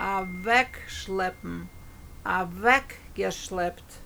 a wegschleppen a weggeschleppt